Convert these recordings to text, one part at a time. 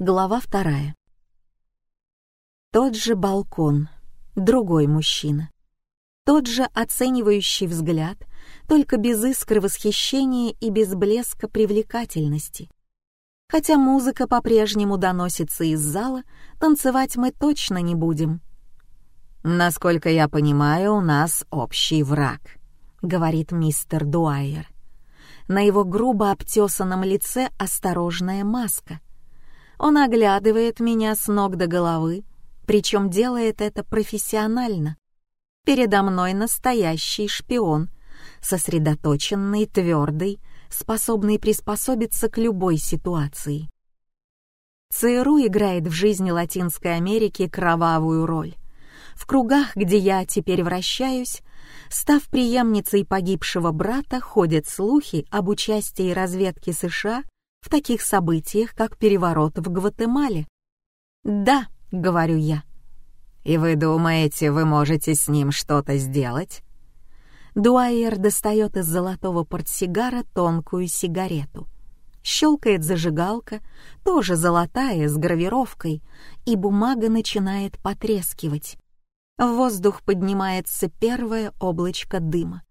Глава вторая. Тот же балкон, другой мужчина. Тот же оценивающий взгляд, только без искры восхищения и без блеска привлекательности. Хотя музыка по-прежнему доносится из зала, танцевать мы точно не будем. «Насколько я понимаю, у нас общий враг», — говорит мистер Дуайер. На его грубо обтесанном лице осторожная маска — он оглядывает меня с ног до головы, причем делает это профессионально. Передо мной настоящий шпион, сосредоточенный, твердый, способный приспособиться к любой ситуации. ЦРУ играет в жизни Латинской Америки кровавую роль. В кругах, где я теперь вращаюсь, став преемницей погибшего брата, ходят слухи об участии разведки США в таких событиях, как переворот в Гватемале. «Да», — говорю я. «И вы думаете, вы можете с ним что-то сделать?» Дуайер достает из золотого портсигара тонкую сигарету. Щелкает зажигалка, тоже золотая, с гравировкой, и бумага начинает потрескивать. В воздух поднимается первое облачко дыма.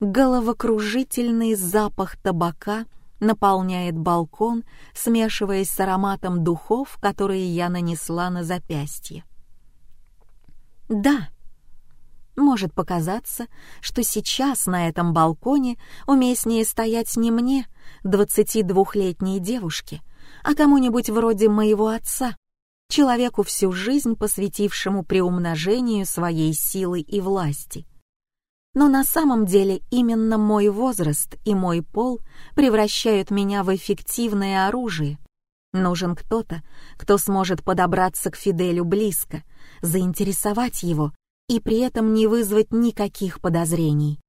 Головокружительный запах табака — наполняет балкон, смешиваясь с ароматом духов, которые я нанесла на запястье. Да, может показаться, что сейчас на этом балконе уместнее стоять не мне, 22-летней девушке, а кому-нибудь вроде моего отца, человеку всю жизнь посвятившему приумножению своей силы и власти — но на самом деле именно мой возраст и мой пол превращают меня в эффективное оружие. Нужен кто-то, кто сможет подобраться к Фиделю близко, заинтересовать его и при этом не вызвать никаких подозрений.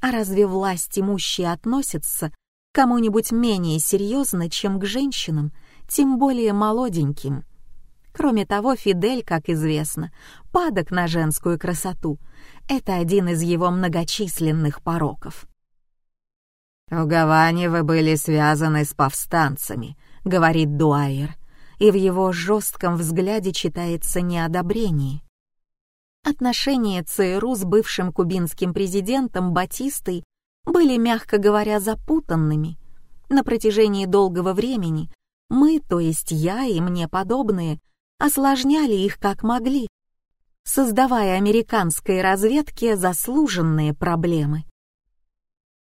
А разве власть имущие относятся к кому-нибудь менее серьезно, чем к женщинам, тем более молоденьким? Кроме того, Фидель, как известно, падок на женскую красоту — это один из его многочисленных пороков. «В Гаване вы были связаны с повстанцами», — говорит Дуайер, и в его жестком взгляде читается неодобрение. Отношения ЦРУ с бывшим кубинским президентом Батистой были, мягко говоря, запутанными. На протяжении долгого времени мы, то есть я и мне подобные, осложняли их как могли, создавая американской разведке заслуженные проблемы.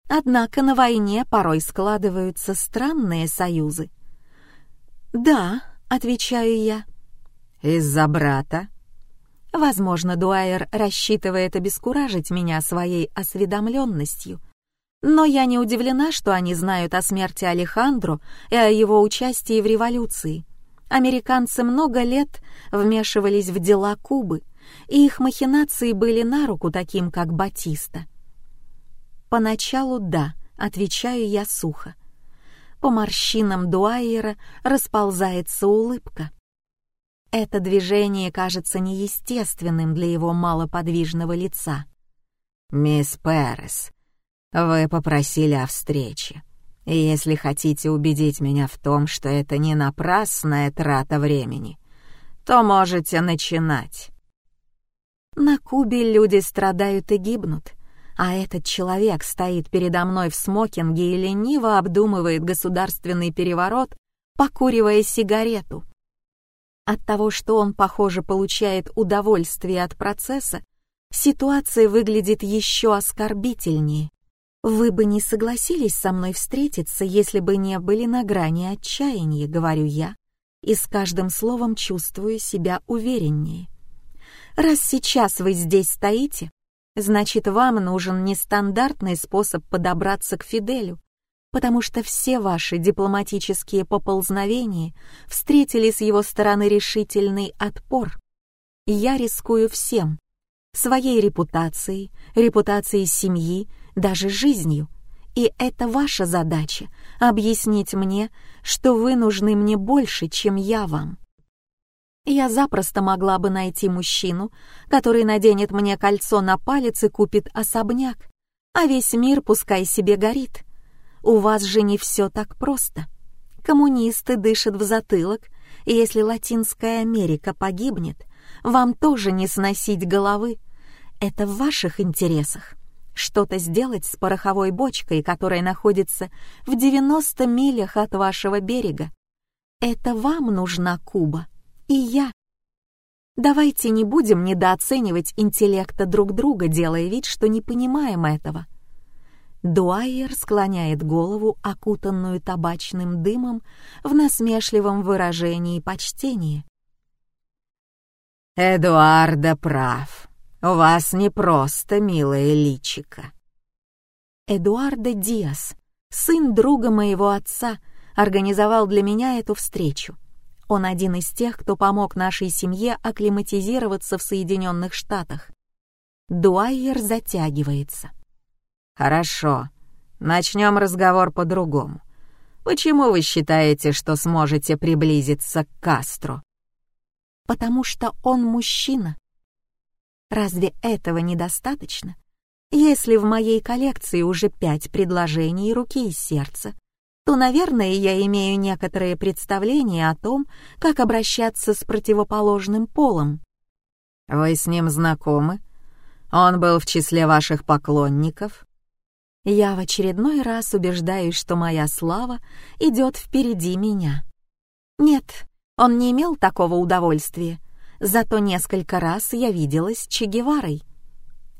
Однако на войне порой складываются странные союзы. «Да», — отвечаю я. «Из-за брата?» Возможно, Дуайер рассчитывает обескуражить меня своей осведомленностью, но я не удивлена, что они знают о смерти Алехандро и о его участии в революции. Американцы много лет вмешивались в дела Кубы — и их махинации были на руку таким, как Батиста. «Поначалу да», — отвечаю я сухо. По морщинам Дуайера расползается улыбка. Это движение кажется неестественным для его малоподвижного лица. «Мисс Перес, вы попросили о встрече. И если хотите убедить меня в том, что это не напрасная трата времени, то можете начинать». На Кубе люди страдают и гибнут, а этот человек стоит передо мной в смокинге и лениво обдумывает государственный переворот, покуривая сигарету. От того, что он, похоже, получает удовольствие от процесса, ситуация выглядит еще оскорбительнее. Вы бы не согласились со мной встретиться, если бы не были на грани отчаяния, говорю я, и с каждым словом чувствую себя увереннее. Раз сейчас вы здесь стоите, значит, вам нужен нестандартный способ подобраться к Фиделю, потому что все ваши дипломатические поползновения встретили с его стороны решительный отпор. Я рискую всем. Своей репутацией, репутацией семьи, даже жизнью. И это ваша задача — объяснить мне, что вы нужны мне больше, чем я вам. Я запросто могла бы найти мужчину, который наденет мне кольцо на палец и купит особняк, а весь мир пускай себе горит. У вас же не все так просто. Коммунисты дышат в затылок И если Латинская Америка погибнет, вам тоже не сносить головы. Это в ваших интересах. Что-то сделать с пороховой бочкой, которая находится в 90 милях от вашего берега. Это вам нужна Куба. И я. Давайте не будем недооценивать интеллекта друг друга, делая вид, что не понимаем этого. Дуайер склоняет голову, окутанную табачным дымом, в насмешливом выражении почтения. «Эдуарда прав. У вас не просто милое личико». Эдуарда Диас, сын друга моего отца, организовал для меня эту встречу. Он один из тех, кто помог нашей семье акклиматизироваться в Соединенных Штатах. Дуайер затягивается. Хорошо. Начнем разговор по-другому. Почему вы считаете, что сможете приблизиться к Кастро? Потому что он мужчина. Разве этого недостаточно? Если в моей коллекции уже пять предложений руки и сердца, то, наверное, я имею некоторое представление о том, как обращаться с противоположным полом. Вы с ним знакомы? Он был в числе ваших поклонников? Я в очередной раз убеждаюсь, что моя слава идет впереди меня. Нет, он не имел такого удовольствия, зато несколько раз я виделась с Че Геварой.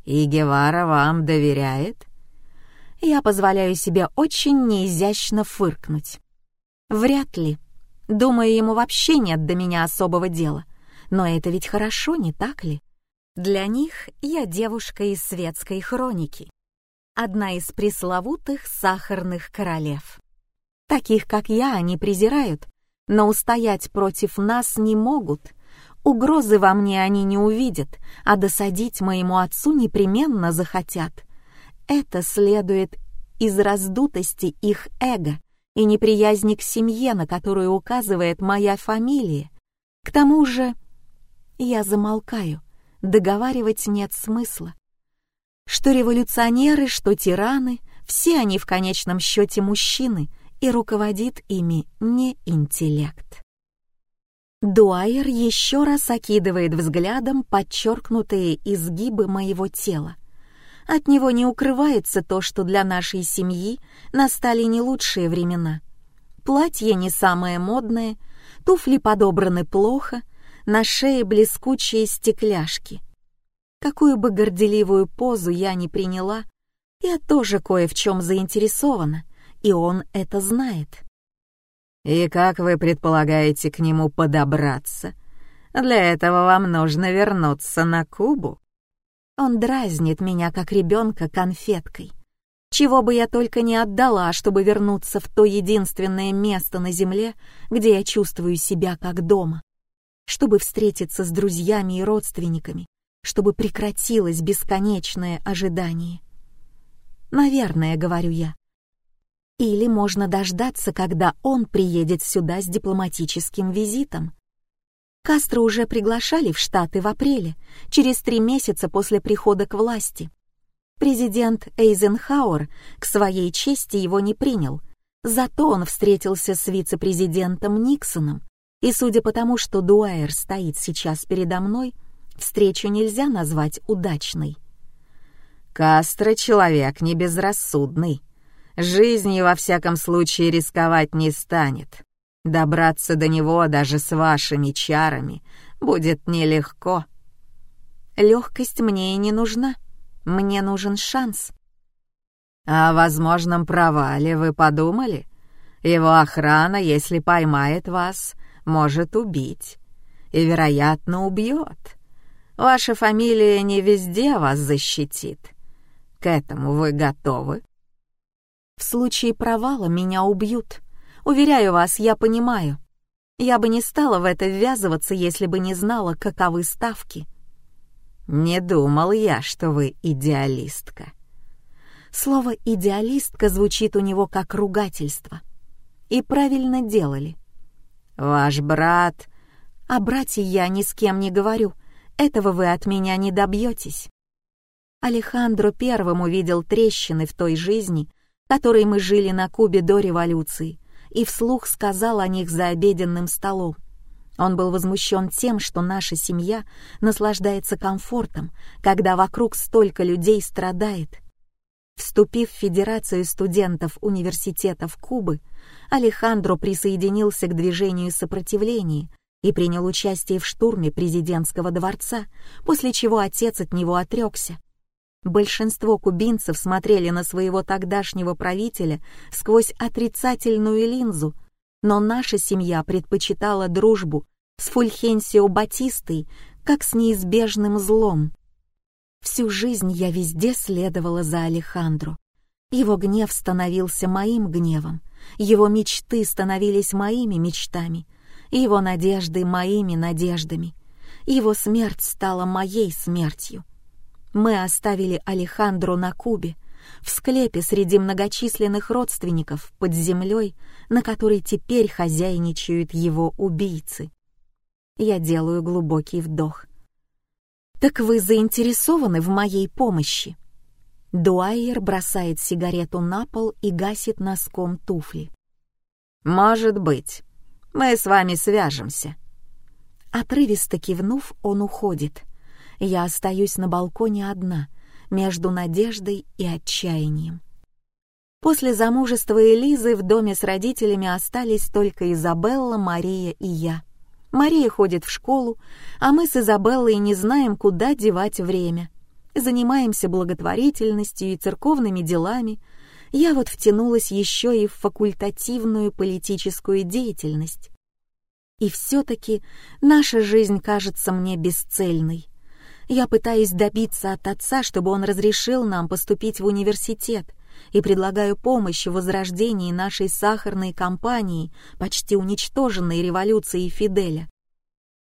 И Гевара вам доверяет? Я позволяю себе очень неизящно фыркнуть. Вряд ли. Думаю, ему вообще нет до меня особого дела. Но это ведь хорошо, не так ли? Для них я девушка из светской хроники одна из пресловутых сахарных королев. Таких, как я, они презирают, но устоять против нас не могут. Угрозы во мне они не увидят, а досадить моему отцу непременно захотят. Это следует из раздутости их эго и неприязни к семье, на которую указывает моя фамилия. К тому же я замолкаю, договаривать нет смысла. Что революционеры, что тираны, все они в конечном счете мужчины, и руководит ими не интеллект. Дуайер еще раз окидывает взглядом подчеркнутые изгибы моего тела. От него не укрывается то, что для нашей семьи настали не лучшие времена. Платье не самое модное, туфли подобраны плохо, на шее блескучие стекляшки. Какую бы горделивую позу я ни приняла, я тоже кое в чем заинтересована, и он это знает. И как вы предполагаете к нему подобраться? Для этого вам нужно вернуться на Кубу. Он дразнит меня, как ребенка, конфеткой. Чего бы я только не отдала, чтобы вернуться в то единственное место на земле, где я чувствую себя как дома. Чтобы встретиться с друзьями и родственниками, чтобы прекратилось бесконечное ожидание. Наверное, говорю я. Или можно дождаться, когда он приедет сюда с дипломатическим визитом. Кастро уже приглашали в Штаты в апреле, через три месяца после прихода к власти. Президент Эйзенхауэр к своей чести его не принял, зато он встретился с вице-президентом Никсоном, и судя по тому, что Дуайер стоит сейчас передо мной, встречу нельзя назвать удачной. Кастро — человек не безрассудный. Жизнью, во всяком случае, рисковать не станет. Добраться до него даже с вашими чарами будет нелегко. Легкость мне и не нужна. Мне нужен шанс. О возможном провале вы подумали? Его охрана, если поймает вас, может убить. И, вероятно, убьет. Ваша фамилия не везде вас защитит. К этому вы готовы? В случае провала меня убьют. Уверяю вас, я понимаю. Я бы не стала в это ввязываться, если бы не знала, каковы ставки. Не думал я, что вы идеалистка. Слово «идеалистка» звучит у него как ругательство. И правильно делали. Ваш брат... О брате я ни с кем не говорю — этого вы от меня не добьетесь. Алехандро первым увидел трещины в той жизни, которой мы жили на Кубе до революции, и вслух сказал о них за обеденным столом. Он был возмущен тем, что наша семья наслаждается комфортом, когда вокруг столько людей страдает. Вступив в Федерацию студентов университетов Кубы, Алехандро присоединился к движению сопротивления и принял участие в штурме президентского дворца, после чего отец от него отрекся. Большинство кубинцев смотрели на своего тогдашнего правителя сквозь отрицательную линзу, но наша семья предпочитала дружбу с Фульхенсио Батистой как с неизбежным злом. Всю жизнь я везде следовала за Алехандро. Его гнев становился моим гневом, его мечты становились моими мечтами, его надежды моими надеждами, его смерть стала моей смертью. Мы оставили Алехандро на Кубе, в склепе среди многочисленных родственников под землей, на которой теперь хозяйничают его убийцы. Я делаю глубокий вдох. «Так вы заинтересованы в моей помощи?» Дуайер бросает сигарету на пол и гасит носком туфли. «Может быть. Мы с вами свяжемся». Отрывисто кивнув, он уходит — я остаюсь на балконе одна, между надеждой и отчаянием. После замужества Элизы в доме с родителями остались только Изабелла, Мария и я. Мария ходит в школу, а мы с Изабеллой не знаем, куда девать время. Занимаемся благотворительностью и церковными делами. Я вот втянулась еще и в факультативную политическую деятельность. И все-таки наша жизнь кажется мне бесцельной. Я пытаюсь добиться от отца, чтобы он разрешил нам поступить в университет, и предлагаю помощь в возрождении нашей сахарной компании, почти уничтоженной революцией Фиделя.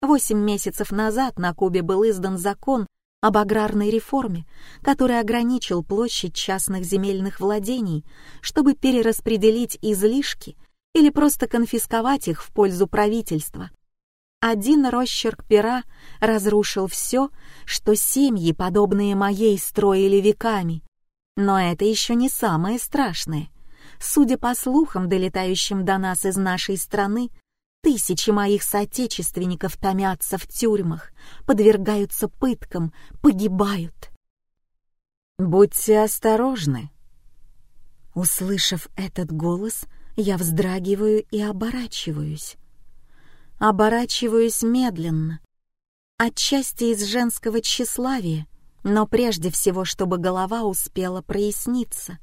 Восемь месяцев назад на Кубе был издан закон об аграрной реформе, который ограничил площадь частных земельных владений, чтобы перераспределить излишки или просто конфисковать их в пользу правительства. Один росчерк пера разрушил все, что семьи, подобные моей, строили веками. Но это еще не самое страшное. Судя по слухам, долетающим до нас из нашей страны, тысячи моих соотечественников томятся в тюрьмах, подвергаются пыткам, погибают. «Будьте осторожны». Услышав этот голос, я вздрагиваю и оборачиваюсь оборачиваюсь медленно, отчасти из женского тщеславия, но прежде всего, чтобы голова успела проясниться.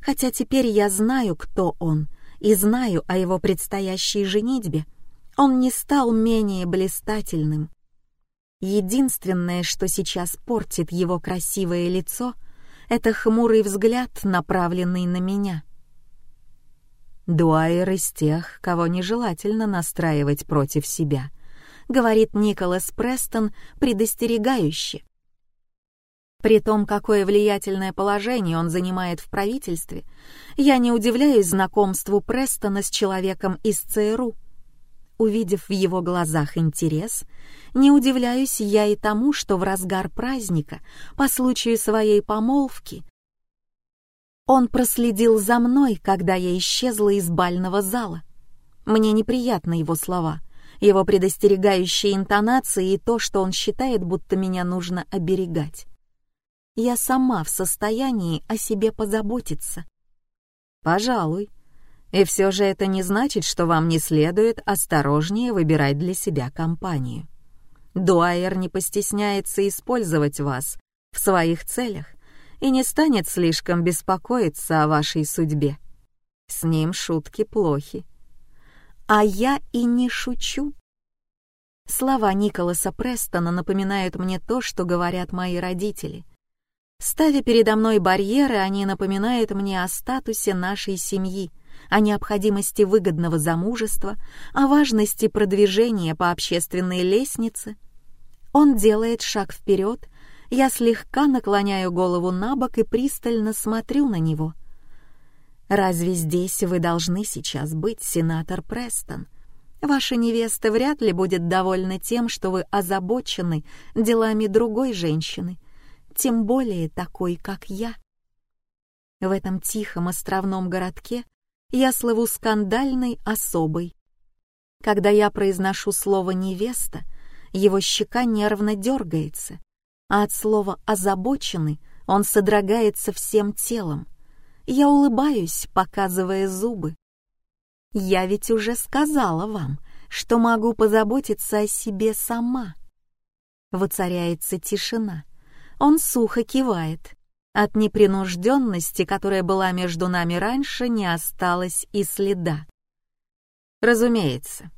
Хотя теперь я знаю, кто он, и знаю о его предстоящей женитьбе, он не стал менее блистательным. Единственное, что сейчас портит его красивое лицо, это хмурый взгляд, направленный на меня. Дуайер из тех, кого нежелательно настраивать против себя, говорит Николас Престон предостерегающе. При том, какое влиятельное положение он занимает в правительстве, я не удивляюсь знакомству Престона с человеком из ЦРУ. Увидев в его глазах интерес, не удивляюсь я и тому, что в разгар праздника, по случаю своей помолвки, он проследил за мной, когда я исчезла из бального зала. Мне неприятны его слова, его предостерегающие интонации и то, что он считает, будто меня нужно оберегать. Я сама в состоянии о себе позаботиться. Пожалуй. И все же это не значит, что вам не следует осторожнее выбирать для себя компанию. Дуайер не постесняется использовать вас в своих целях и не станет слишком беспокоиться о вашей судьбе. С ним шутки плохи. А я и не шучу. Слова Николаса Престона напоминают мне то, что говорят мои родители. Ставя передо мной барьеры, они напоминают мне о статусе нашей семьи, о необходимости выгодного замужества, о важности продвижения по общественной лестнице. Он делает шаг вперед, я слегка наклоняю голову на бок и пристально смотрю на него. «Разве здесь вы должны сейчас быть, сенатор Престон? Ваша невеста вряд ли будет довольна тем, что вы озабочены делами другой женщины, тем более такой, как я». В этом тихом островном городке я слыву скандальной особой, Когда я произношу слово «невеста», его щека нервно дергается, а от слова «озабоченный» он содрогается всем телом. Я улыбаюсь, показывая зубы. Я ведь уже сказала вам, что могу позаботиться о себе сама. Воцаряется тишина. Он сухо кивает. От непринужденности, которая была между нами раньше, не осталось и следа. Разумеется.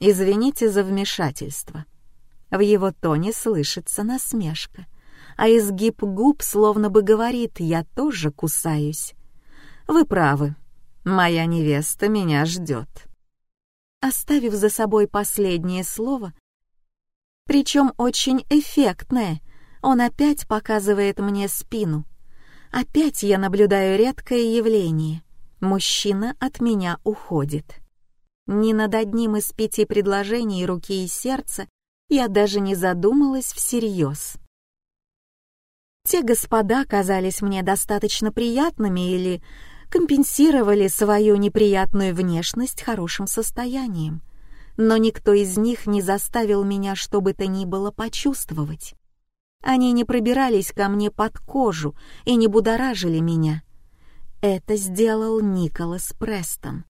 Извините за вмешательство. В его тоне слышится насмешка, а изгиб губ словно бы говорит «я тоже кусаюсь». Вы правы, моя невеста меня ждет. Оставив за собой последнее слово, причем очень эффектное, он опять показывает мне спину. Опять я наблюдаю редкое явление. Мужчина от меня уходит. Ни над одним из пяти предложений руки и сердца я даже не задумалась всерьез. Те господа казались мне достаточно приятными или компенсировали свою неприятную внешность хорошим состоянием, но никто из них не заставил меня что бы то ни было почувствовать. Они не пробирались ко мне под кожу и не будоражили меня. Это сделал Николас Престон.